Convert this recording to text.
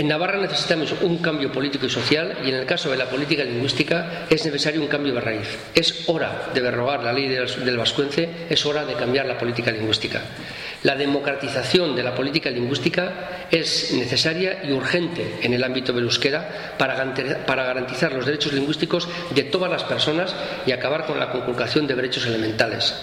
En Navarra necesitamos un cambio político y social y en el caso de la política lingüística es necesario un cambio de raíz. Es hora de derrogar la ley del vascuence, es hora de cambiar la política lingüística. La democratización de la política lingüística es necesaria y urgente en el ámbito del para garantizar los derechos lingüísticos de todas las personas y acabar con la conculcación de derechos elementales.